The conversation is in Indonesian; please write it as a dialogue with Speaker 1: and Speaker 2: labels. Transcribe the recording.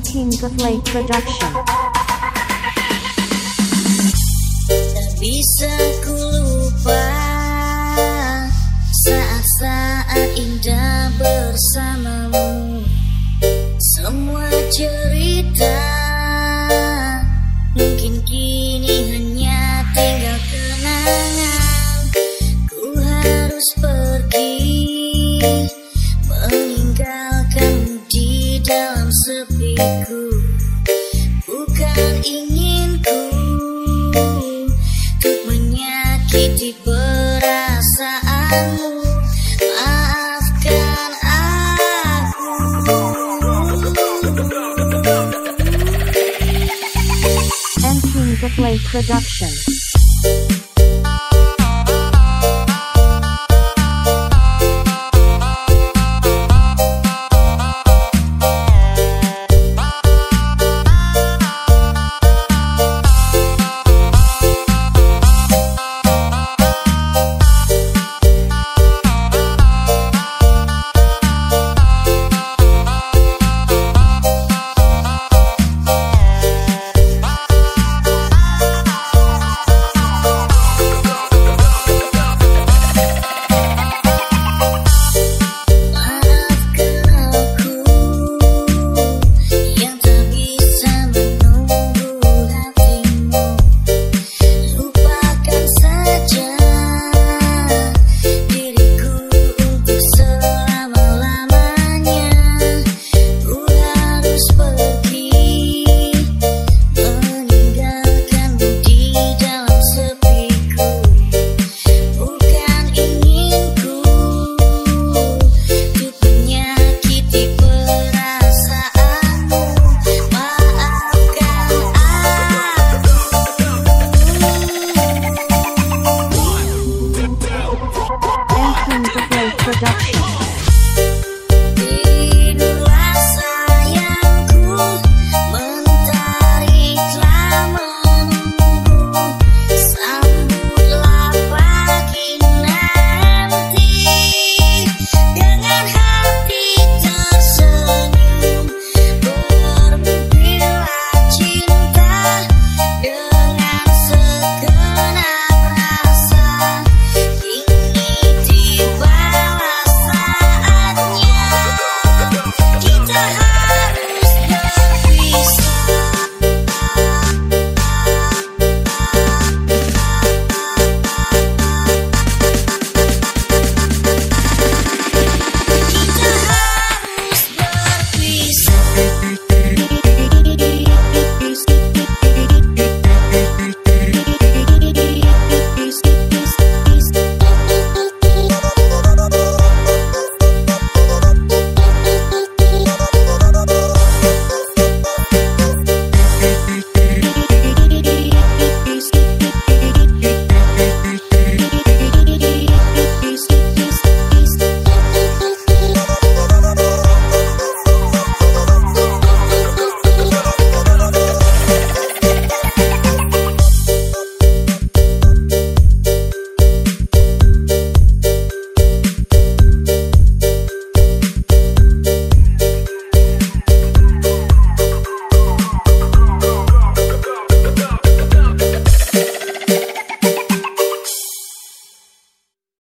Speaker 1: King Play Production.
Speaker 2: Bisa ku lupa saat-saat indah bersamamu. Semua cerita dalam sepiku. Bukan inginku Untuk menyakiti perasaanmu Maafkan aku
Speaker 1: And King Play Production.